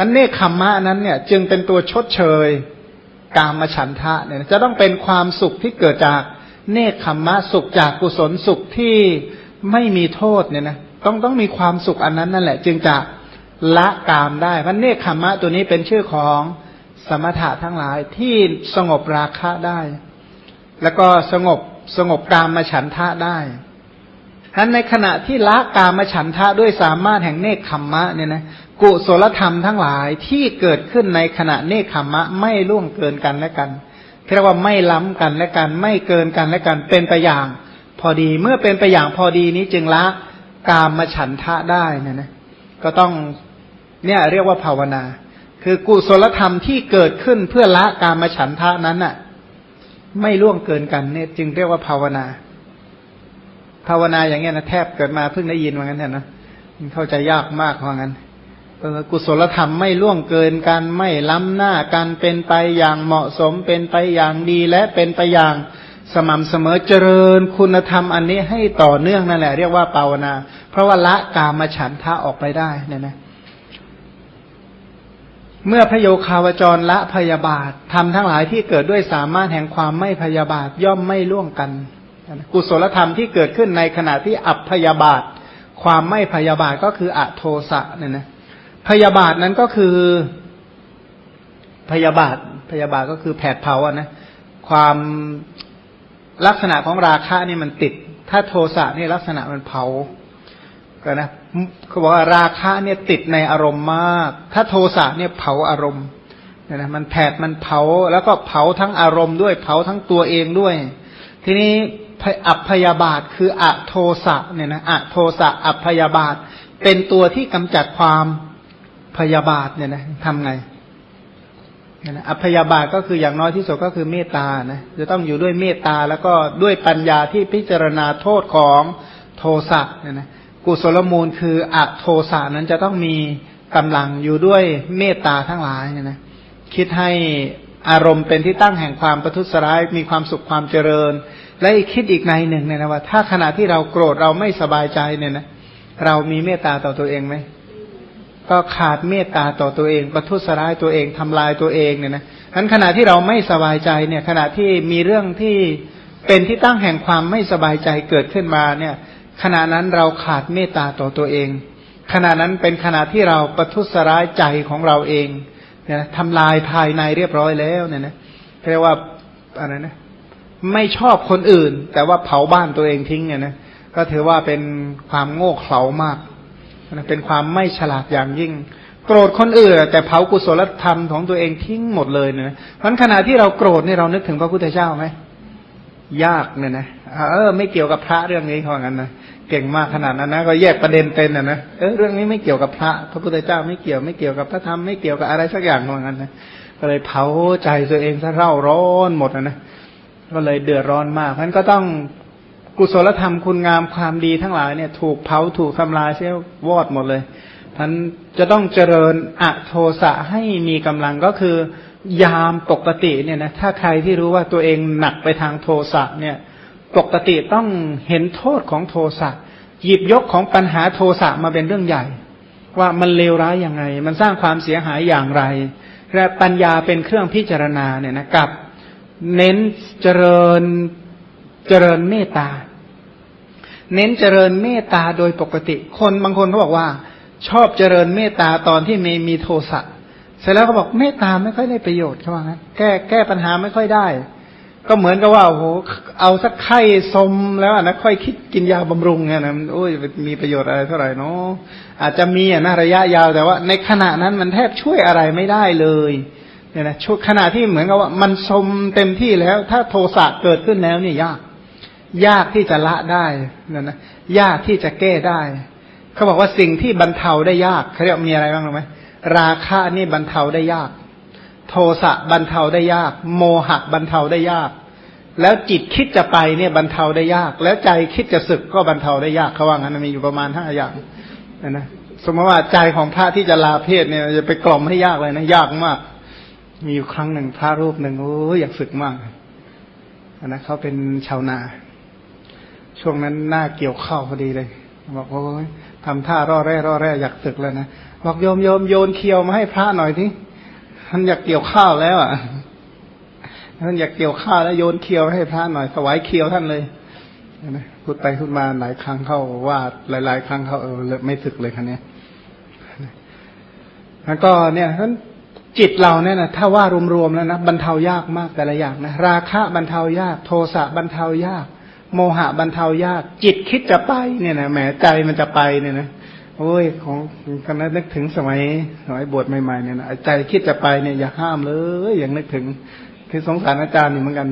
อันเนคขมมะนั้นเนี่ย จึงเป็นตัวชดเชยกามฉันทะเนี่ยจะต้องเป็นความสุขที่เกิดจากเนคขมมะสุขจากกุศลสุขที่ไม่มีโทษเนี่ยนะต้องต้องมีความสุขอันนั้นนั่นแหละ จึงจะละกามได้เพราะเนคขมมะตัวนี้เป็นชื่อของสมถะทั้งหลายที่สงบราคะได้ แล้วก็สงบสงบกามมาฉันทะได้ฉะนั้นในขณะที่ละกามมาฉันทะด้วยสามารถแห่งเนคขมมะเนี่ยนะ กุศลธรรมทั้งหลายที่เกิดขึ้นในขณะเนคขมมะไม่ล่วงเกินกันและกันเรียกว่าไม่ล้ำกันและกัน ไม่เกินกันและกันเป็นไปอย่าง พอดีเมื่อเป็นไปอย่างพอดีนี้จึงละกามมาฉันทะได้นะนะก็ต้องเนี่ยเรียกว่าภาวนา คือกุศลธรรมที่เกิดขึ้นเพื่อละกามฉันทะนั้นน่ะ ไม่ล่วงเกินกันเนี่ย จึงเรียกว่าภาวนา ภาวนาอย่างเงี้ยนะแทบเกิดมาเพิ่งได้ยินว่างั้นเนี่ยนะเข้าใจยากมากว่างั้น กุศลธรรมไม่ล่วงเกินกันไม่ล้ำหน้ากันเป็นไปอย่างเหมาะสมเป็นไปอย่างดีและเป็นไปอย่างสม่ำเสมอเจริญคุณธรรมอันนี้ให้ต่อเนื่องนั่นแหละเรียกว่าภาวนา เพราะว่าละกามฉันทะออกไปได้เนี่ยนะเมื่อพระโยคาวจรละพยาบาททำทั้งหลายที่เกิดด้วยสามารถแห่งความไม่พยาบาทย่อมไม่ล่วงกัน กุศลธรรมที่เกิดขึ้นในขณะที่อับพยาบาท ความไม่พยาบาทก็คืออโทสะเนี่ยนะ พยาบาทนั้นก็คือพยาบาทพยาบาทก็คือแผดเผาอะนะความลักษณะของราคะนี่มันติด ถ้าโทสะนี่ลักษณะมันเผาก็นะเขาบอกว่าราคะเนี่ยติดในอารมณ์มาก ถ้าโทสะเนี่ยเผาอารมณ์นี่นะมันแผดมันเผาแล้วก็เผาทั้งอารมณ์ด้วยเผาทั้งตัวเองด้วย ทีนี้อัพยาบาทคืออะโทสะเนี่ยนะอะโทสะอัพยาบาท เป็นตัวที่กำจัดความ พยาบาทเนี่ยนะทำไงนะอัพยาบาทก็คืออย่างน้อยที่สุดก็คือเมตตานะจะต้องอยู่ด้วยเมตตาแล้วก็ด้วยปัญญาที่พิจารณาโทษของโทสะเนี่ยนะกุศลมูลคืออัโทสะนั้นจะต้องมีกำลังอยู่ด้วยเมตตาทั้งหลายเนี่ยนะคิดให้อารมณ์เป็นที่ตั้งแห่งความประทุษร้ายมีความสุขความเจริญ และอีกคิดอีกในหนึ่งเนี่ยนะว่า ถ้าขณะที่เราโกรธเราไม่สบายใจเนี่ยนะเรามีเมตตาต่อตัวเองไหม ก็ขาดเมตตาต่อตัวเองประทุษร้ายตัวเองทำลายตัวเองเนี่ยนะนั้นขณะที่เราไม่สบายใจเนี่ยขณะที่มีเรื่องที่เป็นที่ตั้งแห่งความไม่สบายใจเกิดขึ้นมาเนี่ยขณะนั้นเราขาดเมตตาต่อตัวเอง ขณะนั้นเป็นขณะที่เราประทุษร้ายใจของเราเองเนี่ยทำลายภายในเรียบร้อยแล้วเนี่ยนะเรียกว่าอะไรนะไม่ชอบคนอื่น แต่ว่าเผาบ้านตัวเองทิ้งเนี่ยนะก็ถือว่าเป็นความโง่เขลามาก เป็นความไม่ฉลาดอย่างยิ่ง โกรธคนอื่นแต่เผากุศลธรรมของตัวเองทิ้งหมดเลยเนี่ยเพราะขณะที่เราโกรธนี่เรานึกถึงพระพุทธเจ้าไหมยากเนี่ยนะเออ ไม่เกี่ยวกับพระเรื่องนี้เขาอย่างนั้นนะเก่งมากขนาดนั้นนะก็แยกประเด็นเป็นอะนะเออเรื่องนี้ไม่เกี่ยวกับพระพระพุทธเจ้าไม่เกี่ยวไม่เกี่ยวกับพระธรรมไม่เกี่ยวกับอะไรสักอย่างเขาอย่างนั้นนะก็เลยเผาใจตัวเองซะเร่าร้อนหมดนะก็เลยเดือดร้อนมากเพราะนั้นก็ต้อง กุศลธรรมคุณงามความดีทั้งหลายเนี่ย ถูกเผาถูกทำลายเสียวอดหมดเลยท่านจะต้องเจริญอะโทสะให้มีกำลังก็คือยามปกติเนี่ยนะถ้าใครที่รู้ว่าตัวเองหนักไปทางโทสะเนี่ย ปกติต้องเห็นโทษของโทสะหยิบยกของปัญหาโทสะมาเป็นเรื่องใหญ่ ว่ามันเลวร้ายยังไงมันสร้างความเสียหายอย่างไร และปัญญาเป็นเครื่องพิจารณาเนี่ยนะกับ เน้นเจริญเจริญเมตตา เน้นเจริญเมตตาโดยปกติ คนบางคนเขาบอกว่า ชอบเจริญเมตตาตอนที่มีมีโทสะเสร็จแล้วเขาบอกเมตตาไม่ค่อยได้ประโยชน์เขาว่างั้นแก้แก้ปัญหาไม่ค่อยได้ ก็เหมือนกับว่าโอ้โหเอาสักไข้สมแล้วนะค่อยคิดกินยาบำรุงเนี่ยนะโอ้ยมีประโยชน์อะไรเท่าไหร่เนาะอาจจะมีอะนะระยะยาวแต่ว่า ในขณะนั้นมันแทบช่วยอะไรไม่ได้เลยเนี่ยนะช่วขณะที่เหมือนกับว่ามันสมเต็มที่แล้ว ถ้าโทสะเกิดขึ้นแล้วเนี่ยยาก ยากที่จะละได้นั่นนะยากที่จะแก้ได้ เขาบอกว่าสิ่งที่บรรเทาได้ยากเขาเรียกมีอะไรบ้างรู้ไหมราคะนี่บรรเทาได้ยาก โทสะบรรเทาได้ยาก โมหะบรรเทาได้ยาก แล้วจิตคิดจะไปเนี่ยบรรเทาได้ยาก แล้วใจคิดจะศึกก็บรรเทาได้ยากเขาว่างั้นมีอยู่ประมาณห้าอย่างนะนะสมมติว่าใจของพระที่จะลาเพศเนี่ยจะไปกล่อมให้ยากเลยนะยากมาก มีอยู่ครั้งหนึ่งพระรูปหนึ่งโอ้อยากศึกมากนะเขาเป็นชาวนา ช่วงนั้นหน้าเกี่ยวข้าวพอดีเลย บอกโอ้ยทำท่าร่อแร่ร่อแร่อยากศึกแล้วนะบอกโยมโยมโยนเคียวมาให้พระหน่อยทีท่านอยากเกี่ยวข้าวแล้วอะท่านอยากเกี่ยวข้าวแล้วโยนเคียวให้พระหน่อยถวายเคียวท่านเลยนะพูดไปพูดมาหลายครั้งเข้าว่าหลาย ๆ ครั้งเข้าเออไม่สึกเลยคันนี้แล้วก็เนี่ยท่านจิตเราเนี่ยนะถ้าว่ารวมๆแล้วนะบรรเทายากมากแต่ละอย่างนะราคะบรรเทายาก โทสะบรรเทายาก โมหะบรรเทายาก จิตคิดจะไปเนี่ยนะแหมใจมันจะไปเนี่ยนะโอ้ยของกันนั้นนึกถึงสมัยสมัยบวชใหม่ๆเนี่ยนะใจคิดจะไปเนี่ยอย่าห้ามเลยอย่างนึกถึง คือสงสารอาจารย์อยู่เหมือนกัน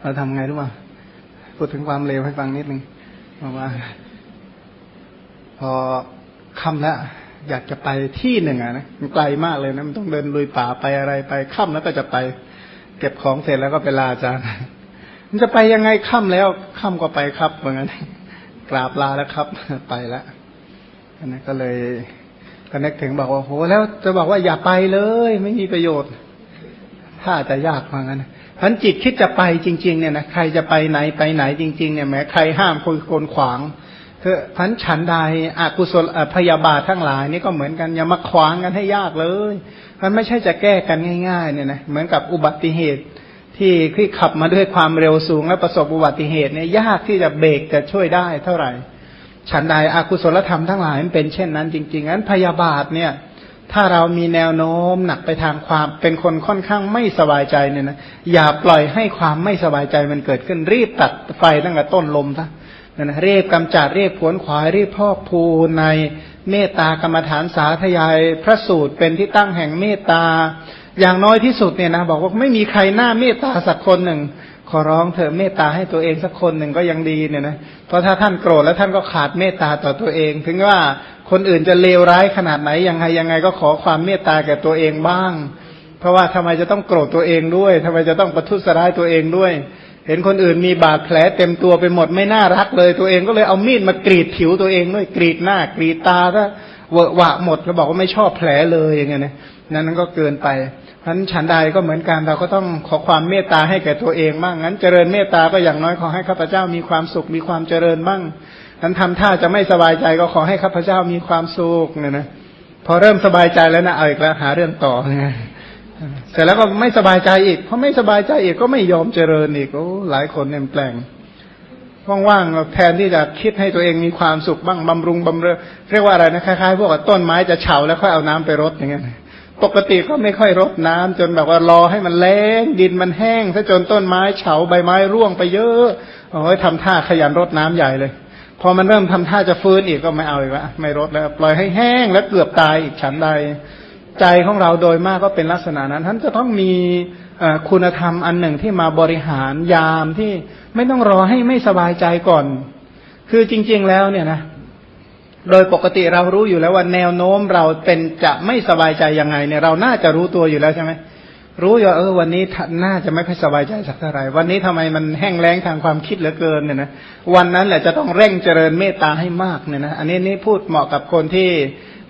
เราทำไงรู้ป่ะพูดถึงความเลวให้ฟังนิดนึงบอกว่า พอค่ำแล้วอยากจะไปที่หนึ่งอะนะมันไกลมากเลยนะมันต้องเดินลุยป่าไปอะไรไปค่ำแล้วก็จะไป เก็บของเสร็จแล้วก็ไปลาอาจารย์ มันจะไปยังไงค่ำแล้วค่ำก็ไปครับเหมือนกันกราบลาแล้วครับ ไปแล้วนะก็เลยก็นึกถึงบอกว่าโหแล้วจะบอกว่าอย่าไปเลย ไม่มีประโยชน์ ถ้าจะยากเหมือนกันพันจิตคิดจะไปจริง ๆ เนี่ยนะใครจะไปไหนไปไหนจริง ๆ เนี่ยแม้ใครห้ามคนคนขวางคือพันฉันใดอากุศลพยาบาททั้งหลายนี่ก็เหมือนกันอย่ามาขวางกันให้ยากเลย มันไม่ใช่จะแก้กันง่าย ๆ เนี่ยนะเหมือนกับอุบัติเหตุ ที่ที่ขับมาด้วยความเร็วสูงและประสบอุบัติเหตุเนี่ยยากที่จะเบรกจะช่วยได้เท่าไหร่ ฉันใดอากุศลธรรมทั้งหลายมันเป็นเช่นนั้นจริงๆงั้นพยาบาทเนี่ย ถ้าเรามีแนวโน้มหนักไปทางความเป็นคนค่อนข้างไม่สบายใจเนี่ยนะอย่าปล่อยให้ความไม่สบายใจมันเกิดขึ้นรีบตัดไฟตั้งแต่ต้นลมซะนะเรียบกำจัดเรียบผวนขวายรีบพอกภูในเมตตากรรมฐานสาธยายพระสูตรเป็นที่ตั้งแห่งเมตตา อย่างน้อยที่สุดเนี่ยนะบอกว่าไม่มีใครหน้าเมตตาสักคนหนึ่ง ขอร้องเถอเมตตาให้ตัวเองสักคนหนึ่งก็ยังดีเนี่ยนะเพราะถ้าท่านโกรธแล้วท่านก็ขาดเมตตาต่อตัวเอง ถึงว่าคนอื่นจะเลวร้ายขนาดไหนยังไงยังไงก็ขอความเมตตาแก่ตัวเองบ้าง เพราะว่าทำไมจะต้องโกรธตัวเองด้วยทำไมจะต้องประทุษร้ายตัวเองด้วย เห็นคนอื่นมีบาดแผลเต็มตัวไปหมดไม่น่ารักเลยตัวเองก็เลยเอามีดมากรีดผิวตัวเองด้วยกรีดหน้ากรีดตาถ้าเวอะหวะหมดก็บอกว่าไม่ชอบแผลเลยอย่างเงี้ยนะนั้นก็เกินไป นั้นฉันใดก็เหมือนกันเราก็ต้องขอความเมตตาให้แก่ตัวเองบ้างงั้นเจริญเมตตาก็อย่างน้อยขอให้ข้าพเจ้ามีความสุขมีความเจริญบ้างนั้นทำท่าจะไม่สบายใจก็ขอให้ข้าพเจ้ามีความสุขเนี่ยนะพอเริ่มสบายใจแล้วนะเอาอีกแล้วหาเรื่องต่อไงเสร็จแล้วก็ไม่สบายใจอีกเพราะไม่สบายใจอีกก็ไม่ยอมเจริญอีกโอ้หลายคนเนี่ยแปลงว่างๆแทนที่จะคิดให้ตัวเองมีความสุขบ้างบำรุงบำเรอเรียกว่าอะไรนะคล้ายๆพวกต้นไม้จะเฉาแล้วค่อยเอาน้ำไปรดอย่างเงี้ย ปกติก็ไม่ค่อยรดน้ำจนแบบว่ารอให้มันแล้ง ดินมันแห้งซะจนต้นไม้เฉาใบไม้ร่วงไปเยอะโอ้ยทำท่าขยันรดน้ำใหญ่เลย พอมันเริ่มทำท่าจะฟื้นอีกก็ไม่เอาอีกละไม่รดแล้ว ปล่อยให้แห้งแล้วเกือบตายอีกฉันใด ใจของเราโดยมากก็เป็นลักษณะนั้น ท่านจะต้องมีคุณธรรมอันหนึ่งที่มาบริหารยามที่ไม่ต้องรอให้ไม่สบายใจก่อน คือจริง ๆแล้วเนี่ยนะ โดยปกติเรารู้อยู่แล้วว่าแนวโน้มเราเป็นจะไม่สบายใจยังไงเนี่ยเราน่าจะรู้ตัวอยู่แล้วใช่ไหมรู้อยู่เออวันนี้น่าจะไม่ค่อยสบายใจสักเท่าไหร่วันนี้ทำไมมันแห้งแล้งทางความคิดเหลือเกินเนี่ยนะวันนั้นแหละจะต้องเร่งเจริญเมตตาให้มากเนี่ยนะอันนี้นี่พูดเหมาะกับคนที่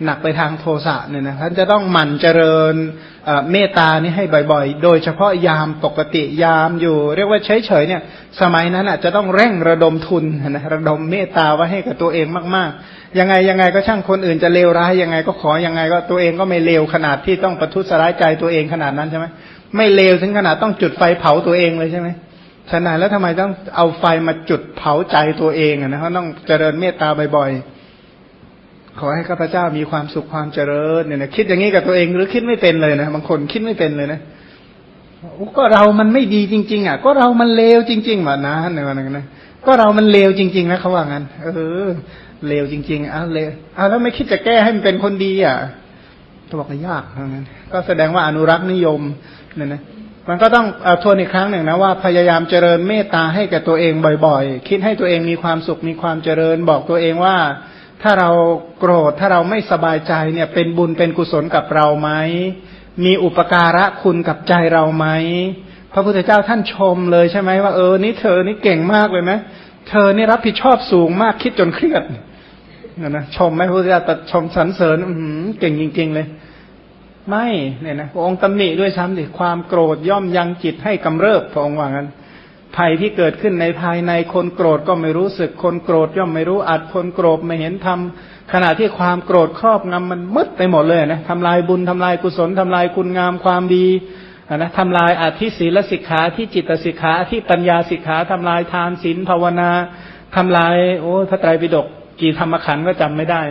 หนักไปทางโทสะเนี่ยนะท่านจะต้องหมั่นเจริญเมตตานี่ให้บ่อยๆ โดยเฉพาะยามปกติยามอยู่ เรียกว่าเฉยๆเนี่ย สมัยนั้นอาจจะต้องเร่งระดมทุนนะระดมเมตตาไว้ให้กับตัวเองมากๆ ยังไงยังไงก็ช่างคนอื่นจะเลวร้ายยังไงก็ขอยังไงก็ตัวเองก็ไม่เลวขนาดที่ต้องประทุษร้ายใจตัวเองขนาดนั้นใช่ไหมไม่เลวถึงขนาดต้องจุดไฟเผาตัวเองเลยใช่ไหมฉะนั้นแล้วทำไมต้องเอาไฟมาจุดเผาใจตัวเองอะนะเขาต้องเจริญเมตตาบ่อยๆ ขอให้ข้าพเจ้ามีความสุขความเจริญเนี่ยนะคิดอย่างนี้กับตัวเองหรือคิดไม่เป็นเลยนะบางคนคิดไม่เป็นเลยนะก็เรามันไม่ดีจริง ๆ อะ ก็เรามันเลวจริงๆมานะในวันนั้นนะก็เรามันเลวจริง ๆ นะเขาว่างั้นเออเลวจริง ๆอ้าวเลวอ้าวแล้วไม่คิดจะแก้ให้มันเป็นคนดีอะตัวบอกยากเท่านั้นก็แสดงว่าอนุรักษ์นิยมเนี่ยนะมันก็ต้องอทวนอีกครั้งหนึ่งนะว่าพยายามเจริญเมตตาให้แก่ตัวเองบ่อย ๆ คิดให้ตัวเองมีความสุขมีความเจริญ บอกตัวเองว่า ถ้าเราโกรธถ้าเราไม่สบายใจเนี่ยเป็นบุญเป็นกุศลกับเราไหมมีอุปการะคุณกับใจเราไหมพระพุทธเจ้าท่านชมเลยใช่ไหมว่าเออนี่เธอนี่เก่งมากเลยไหมเธอนี่รับผิดชอบสูงมากคิดจนเครียดนะนะชมไหมพระพุทธเจ้าแต่ชมสรรเสริญอืเก่งจริง ๆเลย ไม่เนี่ยนะพระองค์ตำหนิด้วยซ้ำสิความโกรธย่อมยังจิตให้กำเริบพระองค์ว่างั้น ภัยที่เกิดขึ้นในภายในคนโกรธก็ไม่รู้สึก คนโกรธย่อมไม่รู้อัดคนโกรธไม่เห็นทำขณะที่ความโกรธครอบงำมันมืดไปหมดเลยนะทำลายบุญทำลายกุศลทำลายคุณงามความดีนะทำลายอธิศีลสิกขาที่จิตสิกขาที่ปัญญาสิกขาทำลายทานศีลภาวนาทำลาย โอ้พระไตรปิฎกกี่ธรรมขันก็จำไม่ได้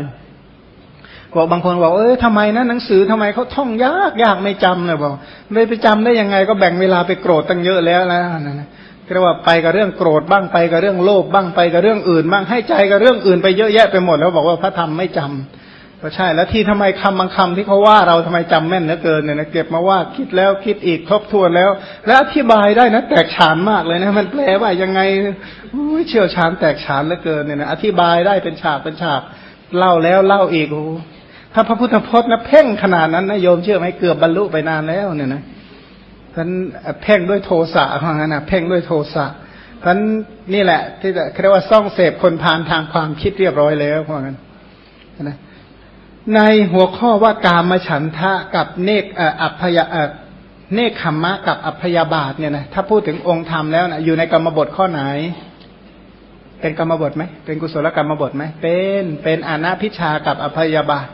บอกบางคนบอกเอ้ยทำไมนะหนังสือทำไมเขาท่องยากยากไม่จำเลยบอกไม่ไปจำได้ยังไงก็แบ่งเวลาไปโกรธตั้งเยอะแล้วนะนะ เรียกว่าไปกับเรื่องโกรธบ้างไปกับเรื่องโลภบ้างไปกับเรื่องอื่นบ้างให้ใจกับเรื่องอื่นไปเยอะแยะไปหมดแล้วบอกว่าพระธรรมไม่จำก็ใช่แล้วที่ทำไมคำบางคำที่เขาว่าเราทำไมจำแม่นเหลือเกินเนี่ยนะเก็บมาว่าคิดแล้วคิดอีกทบทวนแล้ว แล้วอธิบายได้นะแตกฉานมากเลยนะมันแปลว่ายังไงเชี่ยวชาญแตกฉานเหลือเกินเนี่ยนะอธิบายได้เป็นฉากเป็นฉากเล่าแล้วเล่าอีกโอ้ถ้าพระพุทธพจน์นะเพ่งขนาดนั้นนะโยมเชื่อไหมเกือบบรรลุไปนานแล้วเนี่ยนะ ท่านเพ่งด้วยโทสะว่างั้นนะเพ่งด้วยโทสะท่านนี่แหละ ที่จะเรียกว่าซ่องเสพคนพานทางความคิดเรียบร้อยแล้วว่างั้นนะในหัวข้อว่ากามฉันทะกับเนกอัพยาเนคขมมะกับอัพยาบาทเนี่ยนะถ้าพูดถึงองค์ธรรมแล้วนะอยู่ในกรรมบทข้อไหน เป็นกรรมบทไหมเป็นกุศลกรรมบทไหมเป็นเป็นอนาพิชากับอภยาบาท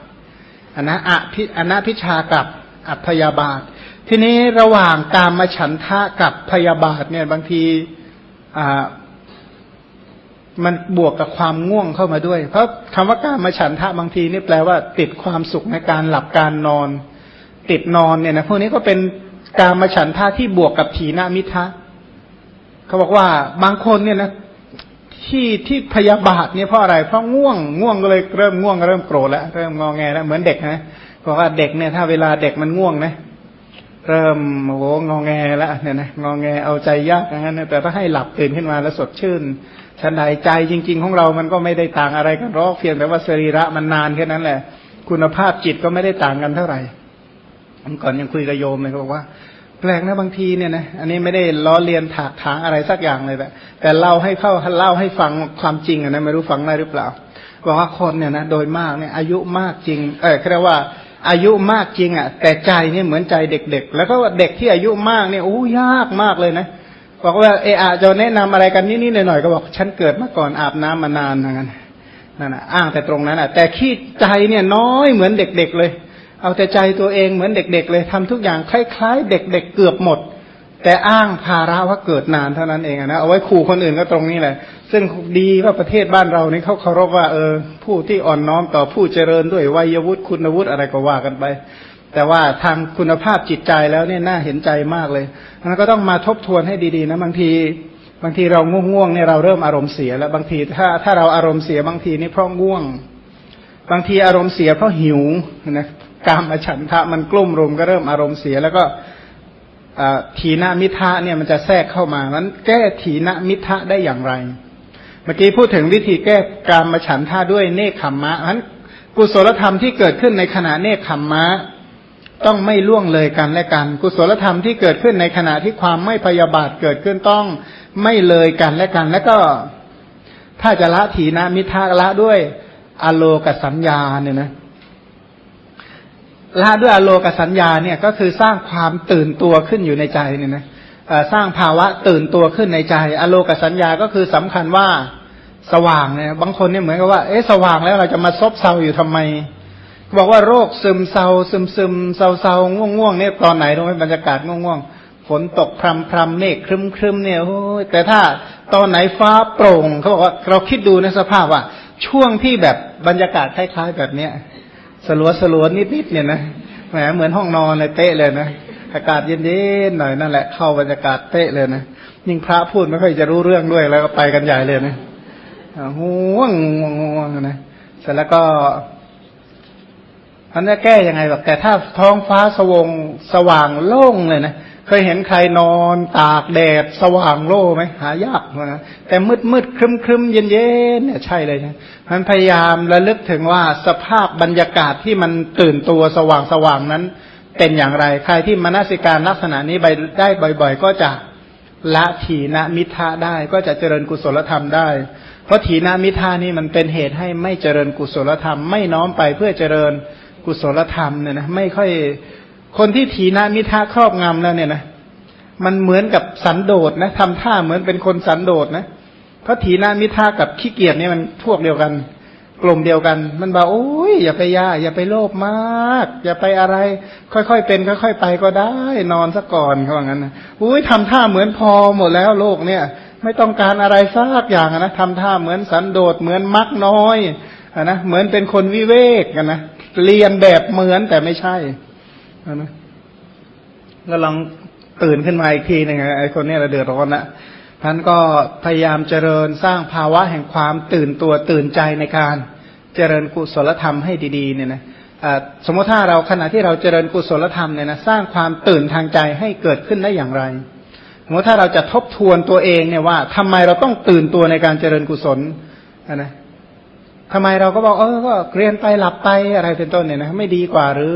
อนะอภิอนาพิชากับอัพยาบาท ทีนี้ระหว่างกามฉันทะกับพยาบาทเนี่ยบางทีอ่ามันบวกกับความง่วงเข้ามาด้วย เพราะคำว่าการมาฉันทะบางทีนี่แปลว่า ติดความสุขในการหลับการนอน ติดนอนเนี่ยนะพวกนี้ก็เป็นการมาฉันทะที่บวกกับถีนามิทะเขาบอกว่าบางคนเนี่ยนะที่ที่พยาบาทเนี่ยเพราะอะไร เพราะง่วงง่วงก็เลยเริ่มง่วงเริ่มโกรธแล้วเริ่มงอแงแล้วเหมือนเด็กนะเพราะว่าเด็กเนี่ยถ้าเวลาเด็กมันง่วงนะ เริ่มโอ้งอแงแล้วเนี่ยนะงอแงเอาใจยากนะแต่ถ้าให้หลับตื่นขึ้นมาแล้วสดชื่นชันใดใจจริง ๆ ของเรามันก็ไม่ได้ต่างอะไรกันหรอกเพียงแต่ว่าสรีระมันนานแค่นั้นแหละ คุณภาพจิตก็ไม่ได้ต่างกันเท่าไหร่ก่อนยังคุยกับโยมเลยบอกว่า แปลกนะบางทีเนี่ยนะอันนี้ไม่ได้ล้อเลียนถากถางอะไรสักอย่างเลยแต่แต่เล่าให้เข้าเล่าให้ฟังความจริงอนะไม่รู้ฟังได้หรือเปล่าบอกว่าคนเนี่ยนะโดยมากเนี่ยอายุมากจริง เออเรียกว่า อายุมากจริงอะ แต่ใจเนี่ยเหมือนใจเด็กๆ แล้วก็เด็กที่อายุมากเนี่ยโอ้ยากมากเลยนะบอกว่าเออจะแนะนำอะไรกันนิดๆหน่อยๆก็บอกฉันเกิดมาก่อนอาบน้ำมานานเหมือนกันนั่นนะอ้างแต่ตรงนั้นอะ แต่ขี้ใจเนี่ยน้อยเหมือนเด็กๆเลย เอาแต่ใจตัวเองเหมือนเด็ก ๆ เลยทำทุกอย่างคล้ายๆ เด็ก ๆ เกือบหมด แต่อ้างภาระว่าเกิดนานเท่านั้นเองนะเอาไว้ขู่คนอื่นก็ตรงนี้แหละ ซึ่งดีว่าประเทศบ้านเรานี่เขาเคารพว่าเออผู้ที่อ่อนน้อมต่อผู้เจริญด้วยวัยวุฒิคุณวุฒิอะไรก็ว่ากันไป แต่ว่าทางคุณภาพจิตใจแล้วเนี่ยน่าเห็นใจมากเลยมันก็ต้องมาทบทวนให้ดีๆนะบางทีบางทีเราง่วงๆเนี่ยเราเริ่มอารมณ์เสียแล้วบางทีถ้าถ้าเราอารมณ์เสียบางทีนี่เพราะง่วง บางทีอารมณ์เสียเพราะหิวนะกามฉันทะมันกลุ่มรุมก็เริ่มอารมณ์เสียแล้วก็ ถีนมิทะเนี่ยมันจะแทรกเข้ามามันแก้ถีนมิทะได้อย่างไร เมื่อกี้พูดถึงวิธีแก้กามฉันทะด้วยเนคขมมะนั้นกุศลธรรมที่เกิดขึ้นในขณะเนคขมมะต้องไม่ล่วงเลยกันและกัน กุศลธรรมที่เกิดขึ้นในขณะที่ความไม่พยาบาทเกิดขึ้นต้องไม่เลยกันและกัน แล้วก็ถ้าจะละถีนมิทะละด้วยอโลกสัญญาเนี่ยนะ ละด้วยอโลกสัญญาเนี่ยก็คือสร้างความตื่นตัวขึ้นอยู่ในใจเนี่ยนะสร้างภาวะตื่นตัวขึ้นในใจ อโลกสัญญาก็คือสำคัญว่าสว่างเนี่ยบางคนเนี่ยเหมือนกับว่าเอ๊ะสว่างแล้วเราจะมาซบเซาอยู่ทำไม บอกว่าโรคซึมเซาซึมซึมเซาเซาง่วงง่วงเนี่ยตอนไหนรู้ไหมบรรยากาศง่วงง่วงฝนตกพรำพรำเมฆครึมครึมเนี่ยโอ้ยแต่ถ้าตอนไหนฟ้าโปร่งเขาบอกว่าเราคิดดูในสภาพว่าช่วงที่แบบบรรยากาศคล้ายๆแบบเนี้ย สลัวสลัวนิดๆเนี่ยนะแหมเหมือนห้องนอนเลยเตะเลยนะอากาศเย็นๆหน่อยนั่นแหละเข้าบรรยากาศเตะเลยนะยิ่งพระพูดไม่ค่อยจะรู้เรื่องด้วยแล้วก็ไปกันใหญ่เลยนะห่วงง่วงนะเสร็จแล้วก็อันนี้แก้ยังไงแบบแต่ถ้าท้องฟ้าสวงสว่างโล่งเลยนะ เคยเห็นใครนอนตากแดดสว่างโล่ไหมหายากนะแต่มืดมืดครึมครึมเย็นเย็นเนี่ยใช่เลยนะมันพยายามระลึกถึงว่าสภาพบรรยากาศที่มันตื่นตัวสว่างสว่างนั้น เป็นอย่างไร ใครที่มนสิการลักษณะนี้ไปได้บ่อย ๆ ก็จะละถีนมิทะได้ก็จะเจริญกุศลธรรมได้ เพราะถีนมิทานี่มันเป็นเหตุให้ไม่เจริญกุศลธรรม ไม่น้อมไปเพื่อเจริญกุศลธรรมเนี่ยนะไม่ค่อย คนที่ถีนามิทะครอบงำแล้วเนี่ยนะมันเหมือนกับสันโดษนะทำท่าเหมือนเป็นคนสันโดษนะเพราะถีนามิทากับขี้เกียจเนี่ยมันพวกเดียวกัน กลุ่มเดียวกัน มันบอกโอ้ยอย่าไปยาอย่าไปโลภมาก อย่าไปอะไร ค่อยๆเป็น ค่อยๆไปก็ได้ นอนซะก่อนเขาว่างั้นนะอุ้ยทำท่าเหมือนพอหมดแล้วโลกเนี่ย ไม่ต้องการอะไรสักอย่างนะทำท่าเหมือนสันโดษเหมือนมักน้อยอนะเหมือนเป็นคนวิเวกกันนะเรียนแบบเหมือนแต่ไม่ใช่ นะก็ลองตื่นขึ้นมาอีกทีหนึ่งไอ้คนนี้เราเดือดร้อนละท่านก็พยายามเจริญสร้างภาวะแห่งความตื่นตัวตื่นใจในการเจริญกุศลธรรมให้ดีๆเนี่ยนะสมมติถ้าเราขณะที่เราเจริญกุศลธรรมเนี่ยนะสร้างความตื่นทางใจให้เกิดขึ้นได้อย่างไรสมมติถ้าเราจะทบทวนตัวเองเนี่ยว่าทำไมเราต้องตื่นตัวในการเจริญกุศลนะทำไมเราก็บอกเออก็เรียนไปหลับไปอะไรเป็นต้นเนี่ยนะไม่ดีกว่าหรือ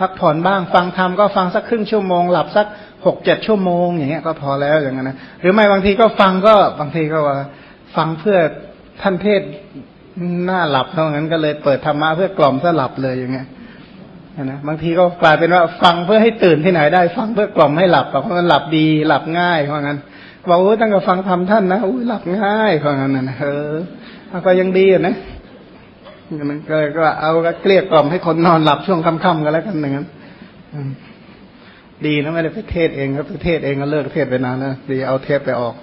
พักผ่อนบ้าง ฟังธรรมก็ฟังสักครึ่งชั่วโมง หลับสักหกเจ็ดชั่วโมง อย่างเงี้ยก็พอแล้วอย่างนั้นนะหรือไม่บางทีก็ฟังก็บางทีก็ว่า ฟังเพื่อท่านเทศหน้าหลับเท่านั้นก็เลยเปิดธรรมะเพื่อกล่อมซะหลับเลยอย่างเงี้ยนะบางทีก็กลายเป็นว่าฟังเพื่อให้ตื่นที่ไหนได้ ฟังเพื่อกล่อมให้หลับเพราะมันหลับดีหลับง่ายเพราะงั้นบอกโอ้ตั้งแต่ฟังธรรมท่านนะอุ้ยหลับง่ายเพราะงั้นนะเออก็ยังดีนะ มันก็ก็เอาเกลี้ยกล่อมให้คนนอนหลับช่วงค่ำๆกันแล้วกันอย่างนั้นดีนะไม่ได้ไปเทศเองครับไปเทศเองก็เลิกเทศไปนานนะดีเอาเทปไปออก